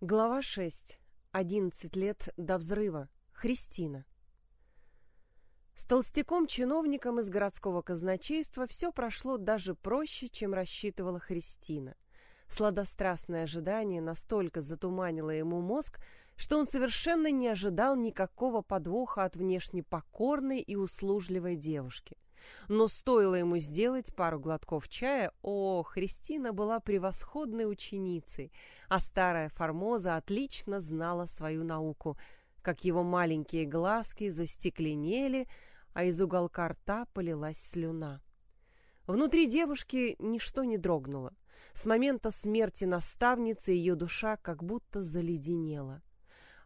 Глава 6. 11 лет до взрыва. Христина. С толстяком-чиновником из городского казначейства все прошло даже проще, чем рассчитывала Христина. Сладострастное ожидание настолько затуманило ему мозг, что он совершенно не ожидал никакого подвоха от внешне покорной и услужливой девушки. Но стоило ему сделать пару глотков чая, о, Христина была превосходной ученицей, а старая Формоза отлично знала свою науку, как его маленькие глазки застекленели, а из уголка рта полилась слюна. Внутри девушки ничто не дрогнуло. С момента смерти наставницы ее душа как будто заледенела.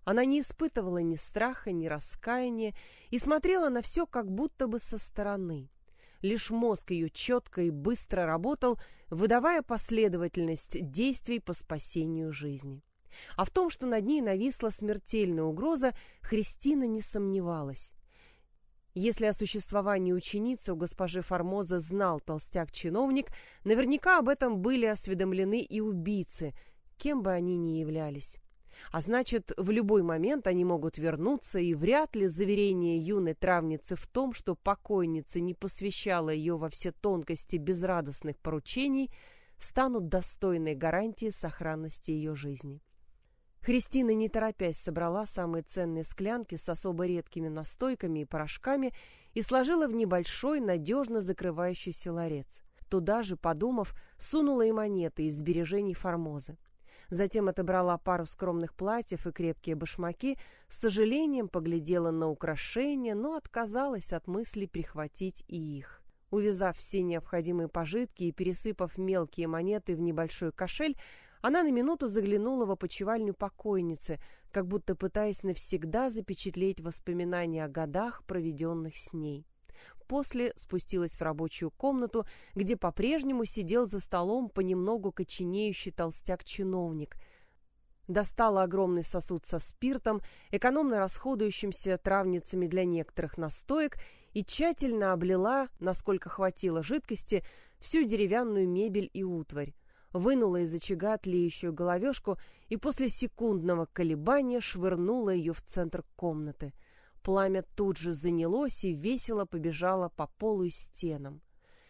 Она не испытывала ни страха, ни раскаяния и смотрела на все как будто бы со стороны. Лишь мозг ее четко и быстро работал, выдавая последовательность действий по спасению жизни. А в том, что над ней нависла смертельная угроза, Христина не сомневалась. Если о существовании ученицы у госпожи Формоза знал толстяк-чиновник, наверняка об этом были осведомлены и убийцы, кем бы они ни являлись. А значит, в любой момент они могут вернуться, и вряд ли заверение юной травницы в том, что покойница не посвящала ее во все тонкости безрадостных поручений, станут достойной гарантией сохранности ее жизни. Христина, не торопясь, собрала самые ценные склянки с особо редкими настойками и порошками и сложила в небольшой, надежно закрывающийся ларец. Туда же, подумав, сунула и монеты из сбережений Формозы. Затем отобрала пару скромных платьев и крепкие башмаки, с сожалением поглядела на украшения, но отказалась от мысли прихватить и их. Увязав все необходимые пожитки и пересыпав мелкие монеты в небольшой кошель, она на минуту заглянула в опочивальню покойницы, как будто пытаясь навсегда запечатлеть воспоминания о годах, проведенных с ней. После спустилась в рабочую комнату, где по-прежнему сидел за столом понемногу коченеющий толстяк-чиновник. Достала огромный сосуд со спиртом, экономно расходующимся травницами для некоторых настоек, и тщательно облила, насколько хватило жидкости, всю деревянную мебель и утварь. Вынула из очага тлеющую головешку и после секундного колебания швырнула ее в центр комнаты — Пламя тут же занялось и весело побежало по полу и стенам.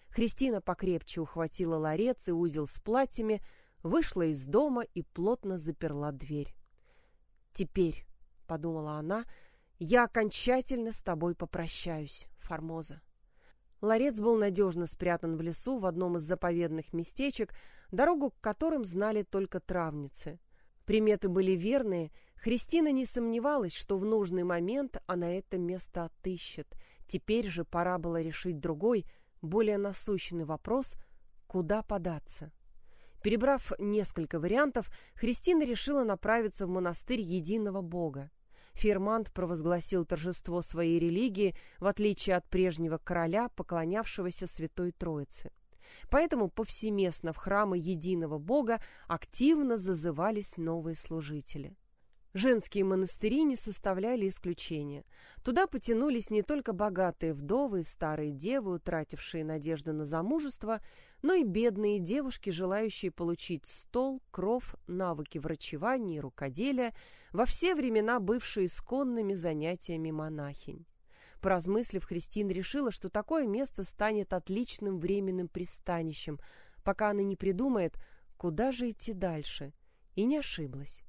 Христина покрепче ухватила ларец и узел с платьями, вышла из дома и плотно заперла дверь. «Теперь», — подумала она, — «я окончательно с тобой попрощаюсь, Формоза». Ларец был надежно спрятан в лесу в одном из заповедных местечек, дорогу к которым знали только травницы. Приметы были верные — Христина не сомневалась, что в нужный момент она это место отыщет. Теперь же пора было решить другой, более насущный вопрос — куда податься. Перебрав несколько вариантов, Христина решила направиться в монастырь Единого Бога. Фермант провозгласил торжество своей религии, в отличие от прежнего короля, поклонявшегося Святой Троице. Поэтому повсеместно в храмы Единого Бога активно зазывались новые служители. Женские монастыри не составляли исключения. Туда потянулись не только богатые вдовы и старые девы, утратившие надежду на замужество, но и бедные девушки, желающие получить стол, кров, навыки врачевания и рукоделия, во все времена бывшие исконными занятиями монахинь. Поразмыслив, Христин решила, что такое место станет отличным временным пристанищем, пока она не придумает, куда же идти дальше, и не ошиблась.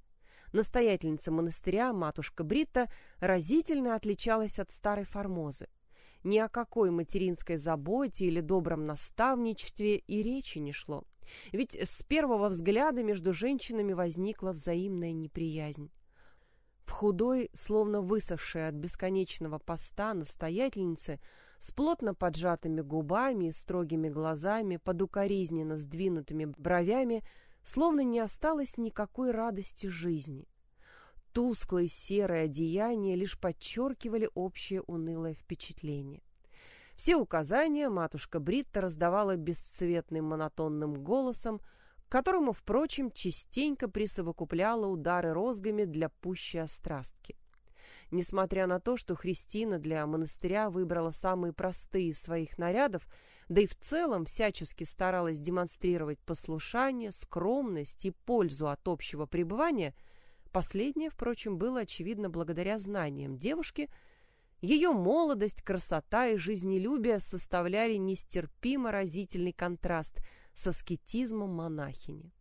Настоятельница монастыря, матушка Бритта, разительно отличалась от старой Формозы. Ни о какой материнской заботе или добром наставничестве и речи не шло. Ведь с первого взгляда между женщинами возникла взаимная неприязнь. В худой, словно высохшей от бесконечного поста настоятельнице, с плотно поджатыми губами и строгими глазами, под укоризненно сдвинутыми бровями, словно не осталось никакой радости жизни. Тусклые серые одеяния лишь подчеркивали общее унылое впечатление. Все указания матушка Бритта раздавала бесцветным монотонным голосом, к которому, впрочем, частенько присовокупляла удары розгами для пущей острастки. Несмотря на то, что Христина для монастыря выбрала самые простые из своих нарядов, да и в целом всячески старалась демонстрировать послушание, скромность и пользу от общего пребывания, Последнее, впрочем, было очевидно благодаря знаниям девушки. Ее молодость, красота и жизнелюбие составляли нестерпимо разительный контраст с аскетизмом монахини.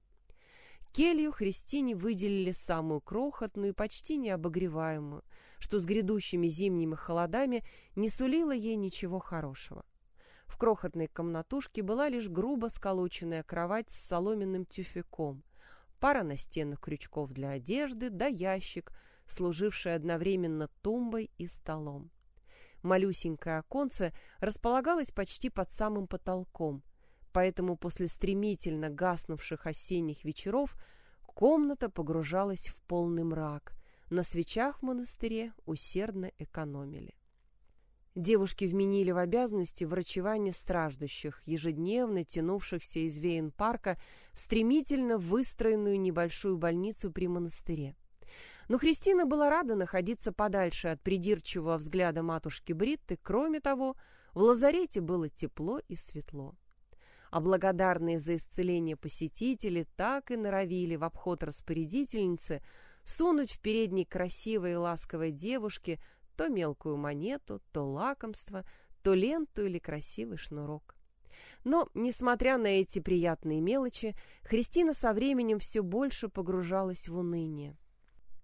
Келью Христине выделили самую крохотную и почти необогреваемую, что с грядущими зимними холодами не сулило ей ничего хорошего. В крохотной комнатушке была лишь грубо сколоченная кровать с соломенным тюфяком, пара настенных крючков для одежды да ящик, служивший одновременно тумбой и столом. Малюсенькое оконце располагалось почти под самым потолком, поэтому после стремительно гаснувших осенних вечеров комната погружалась в полный мрак. На свечах в монастыре усердно экономили. Девушки вменили в обязанности врачевание страждущих, ежедневно тянувшихся из Вейн-парка в стремительно выстроенную небольшую больницу при монастыре. Но Христина была рада находиться подальше от придирчивого взгляда матушки Бритты, кроме того, в лазарете было тепло и светло. А благодарные за исцеление посетители так и норовили в обход распорядительницы сунуть в передней красивой и ласковой девушке то мелкую монету, то лакомство, то ленту или красивый шнурок. Но, несмотря на эти приятные мелочи, Христина со временем все больше погружалась в уныние.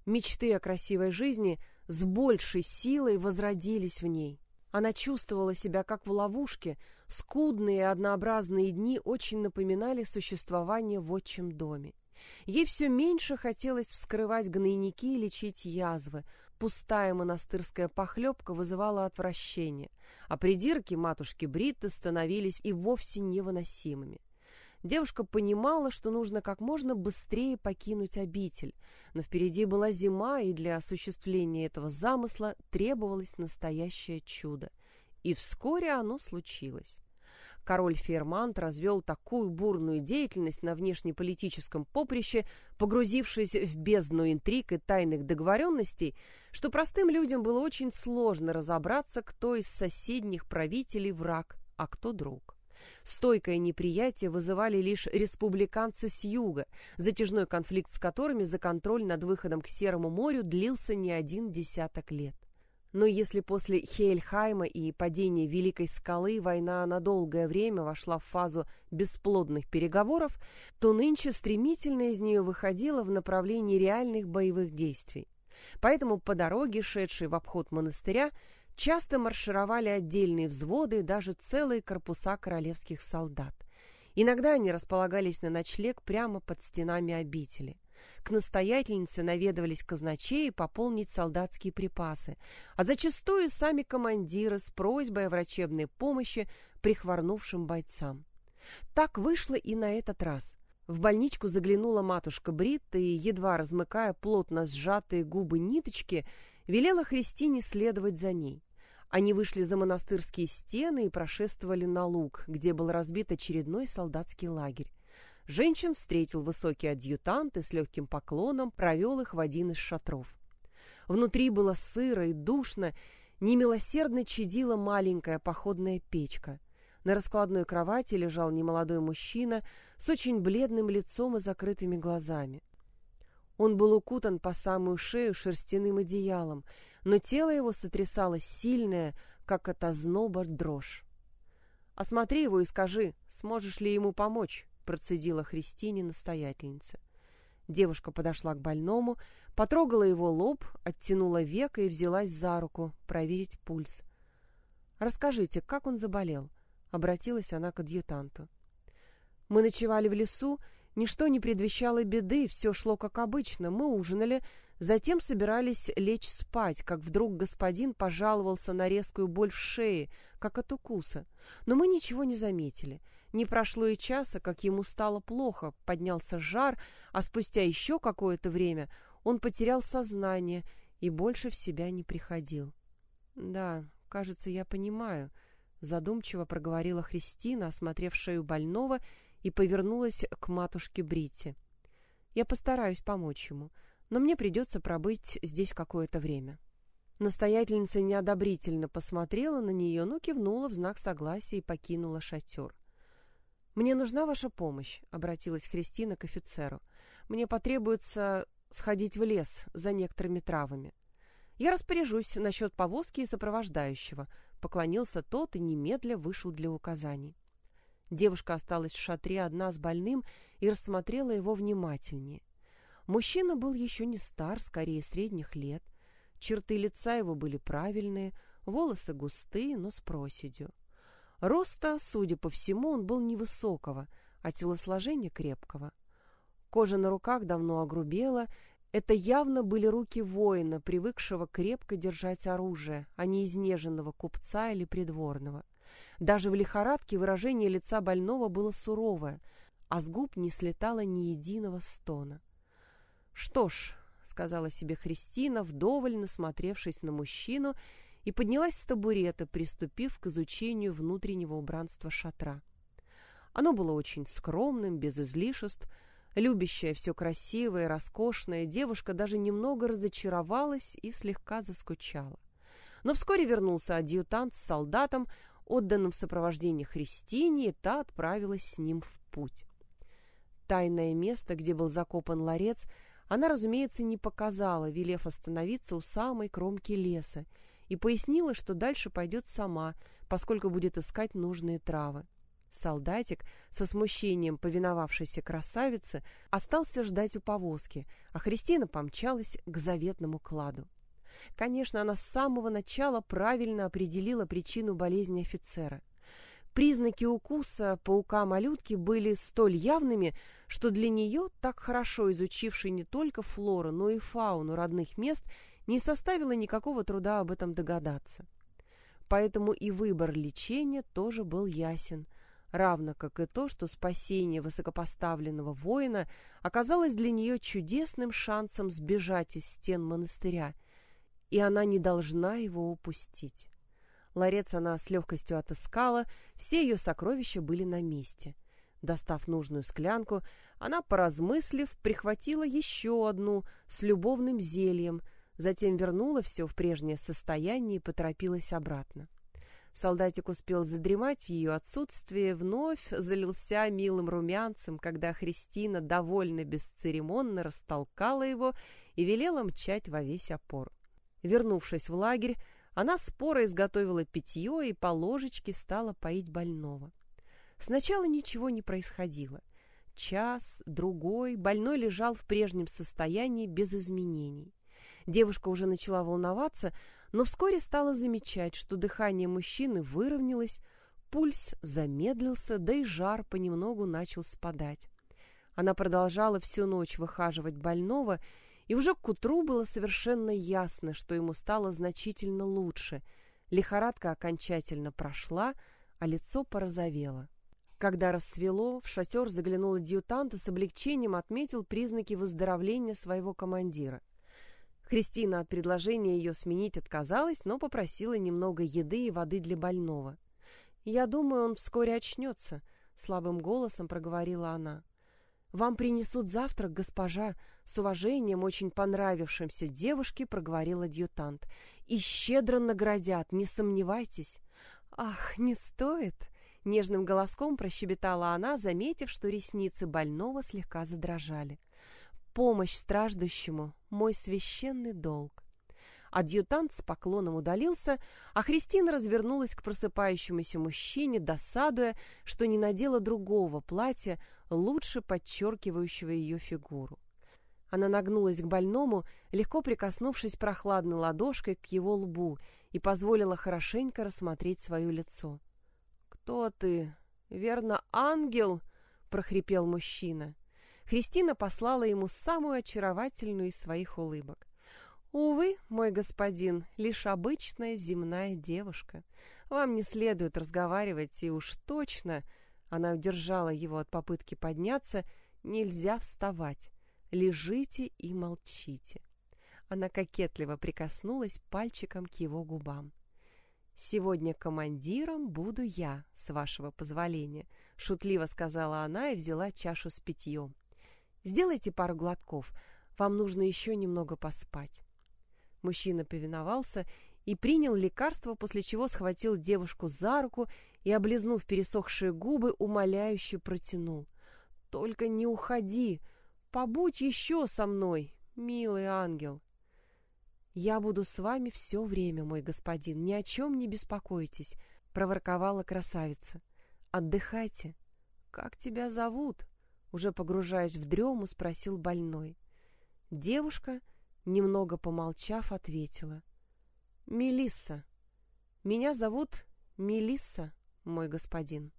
Мечты о красивой жизни с большей силой возродились в ней. Она чувствовала себя как в ловушке, скудные и однообразные дни очень напоминали существование в отчим доме. Ей все меньше хотелось вскрывать гнойники и лечить язвы, пустая монастырская похлебка вызывала отвращение, а придирки матушки Бритты становились и вовсе невыносимыми. Девушка понимала, что нужно как можно быстрее покинуть обитель, но впереди была зима, и для осуществления этого замысла требовалось настоящее чудо. И вскоре оно случилось король Фермант развел такую бурную деятельность на внешнеполитическом поприще, погрузившись в бездну интриг и тайных договоренностей, что простым людям было очень сложно разобраться, кто из соседних правителей враг, а кто друг. Стойкое неприятие вызывали лишь республиканцы с юга, затяжной конфликт с которыми за контроль над выходом к Серому морю длился не один десяток лет. Но если после Хейльхайма и падения Великой скалы война на долгое время вошла в фазу бесплодных переговоров, то нынче стремительно из нее выходила в направлении реальных боевых действий. Поэтому по дороге, шедшей в обход монастыря, часто маршировали отдельные взводы и даже целые корпуса королевских солдат. Иногда они располагались на ночлег прямо под стенами обители. К настоятельнице наведывались казначеи пополнить солдатские припасы, а зачастую сами командиры с просьбой о врачебной помощи прихворнувшим бойцам. Так вышло и на этот раз. В больничку заглянула матушка Бритта и, едва размыкая плотно сжатые губы ниточки, велела Христине следовать за ней. Они вышли за монастырские стены и прошествовали на луг, где был разбит очередной солдатский лагерь. Женщин встретил высокий адъютант и с легким поклоном провел их в один из шатров. Внутри было сыро и душно, немилосердно чадила маленькая походная печка. На раскладной кровати лежал немолодой мужчина с очень бледным лицом и закрытыми глазами. Он был укутан по самую шею шерстяным одеялом, но тело его сотрясало сильная, как от озноба, дрожь. «Осмотри его и скажи, сможешь ли ему помочь?» процедила Христине настоятельница. Девушка подошла к больному, потрогала его лоб, оттянула веко и взялась за руку проверить пульс. «Расскажите, как он заболел?» — обратилась она к адъютанту. «Мы ночевали в лесу, ничто не предвещало беды, все шло как обычно. Мы ужинали, затем собирались лечь спать, как вдруг господин пожаловался на резкую боль в шее, как от укуса. Но мы ничего не заметили. Не прошло и часа, как ему стало плохо, поднялся жар, а спустя еще какое-то время он потерял сознание и больше в себя не приходил. «Да, кажется, я понимаю», — задумчиво проговорила Христина, осмотрев шею больного, и повернулась к матушке Брите. «Я постараюсь помочь ему, но мне придется пробыть здесь какое-то время». Настоятельница неодобрительно посмотрела на нее, но кивнула в знак согласия и покинула шатер. «Мне нужна ваша помощь», — обратилась Христина к офицеру. «Мне потребуется сходить в лес за некоторыми травами. Я распоряжусь насчет повозки и сопровождающего, поклонился тот и немедля вышел для указаний. Девушка осталась в шатре одна с больным и рассмотрела его внимательнее. Мужчина был еще не стар, скорее средних лет. Черты лица его были правильные, волосы густые, но с проседью. Роста, судя по всему, он был невысокого, а телосложение крепкого. Кожа на руках давно огрубела, это явно были руки воина, привыкшего крепко держать оружие, а не изнеженного купца или придворного. Даже в лихорадке выражение лица больного было суровое, а с губ не слетало ни единого стона. «Что ж», — сказала себе Христина, вдоволь насмотревшись на мужчину, и поднялась с табурета, приступив к изучению внутреннего убранства шатра. Оно было очень скромным, без излишеств, любящая все красивое, роскошное, девушка даже немного разочаровалась и слегка заскучала. Но вскоре вернулся адъютант с солдатом, отданным в сопровождении Христине, и та отправилась с ним в путь. Тайное место, где был закопан ларец, она, разумеется, не показала, велев остановиться у самой кромки леса, и пояснила, что дальше пойдет сама, поскольку будет искать нужные травы. Солдатик, со смущением повиновавшейся красавице, остался ждать у повозки, а Христина помчалась к заветному кладу. Конечно, она с самого начала правильно определила причину болезни офицера. Признаки укуса паука-малютки были столь явными, что для нее, так хорошо изучившей не только флору, но и фауну родных мест, не составило никакого труда об этом догадаться. Поэтому и выбор лечения тоже был ясен, равно как и то, что спасение высокопоставленного воина оказалось для нее чудесным шансом сбежать из стен монастыря, и она не должна его упустить. Ларец она с легкостью отыскала, все ее сокровища были на месте. Достав нужную склянку, она, поразмыслив, прихватила еще одну с любовным зельем — затем вернула все в прежнее состояние и поторопилась обратно. Солдатик успел задремать в ее отсутствие, вновь залился милым румянцем, когда Христина довольно бесцеремонно растолкала его и велела мчать во весь опор. Вернувшись в лагерь, она споро изготовила питье и по ложечке стала поить больного. Сначала ничего не происходило. Час, другой, больной лежал в прежнем состоянии без изменений. Девушка уже начала волноваться, но вскоре стала замечать, что дыхание мужчины выровнялось, пульс замедлился, да и жар понемногу начал спадать. Она продолжала всю ночь выхаживать больного, и уже к утру было совершенно ясно, что ему стало значительно лучше. Лихорадка окончательно прошла, а лицо порозовело. Когда рассвело, в шатер заглянул адъютант и с облегчением отметил признаки выздоровления своего командира — Кристина от предложения ее сменить отказалась, но попросила немного еды и воды для больного. «Я думаю, он вскоре очнется», — слабым голосом проговорила она. «Вам принесут завтрак, госпожа», — с уважением, очень понравившимся девушке проговорил адъютант. «И щедро наградят, не сомневайтесь». «Ах, не стоит», — нежным голоском прощебетала она, заметив, что ресницы больного слегка задрожали помощь страждущему — мой священный долг. Адъютант с поклоном удалился, а Христина развернулась к просыпающемуся мужчине, досадуя, что не надела другого платья, лучше подчеркивающего ее фигуру. Она нагнулась к больному, легко прикоснувшись прохладной ладошкой к его лбу, и позволила хорошенько рассмотреть свое лицо. «Кто ты? Верно, ангел?» — прохрипел мужчина. Христина послала ему самую очаровательную из своих улыбок. «Увы, мой господин, лишь обычная земная девушка. Вам не следует разговаривать, и уж точно...» Она удержала его от попытки подняться. «Нельзя вставать. Лежите и молчите». Она кокетливо прикоснулась пальчиком к его губам. «Сегодня командиром буду я, с вашего позволения», — шутливо сказала она и взяла чашу с питьем. Сделайте пару глотков. Вам нужно еще немного поспать. Мужчина повиновался и принял лекарство, после чего схватил девушку за руку и, облизнув пересохшие губы, умоляюще протянул. «Только не уходи! Побудь еще со мной! Милый ангел. Я буду с вами все время, мой господин, ни о чем не беспокойтесь, проворковала красавица. Отдыхайте. Как тебя зовут? Уже погружаясь в дрему, спросил больной. Девушка, немного помолчав, ответила. Мелисса. Меня зовут Мелисса, мой господин.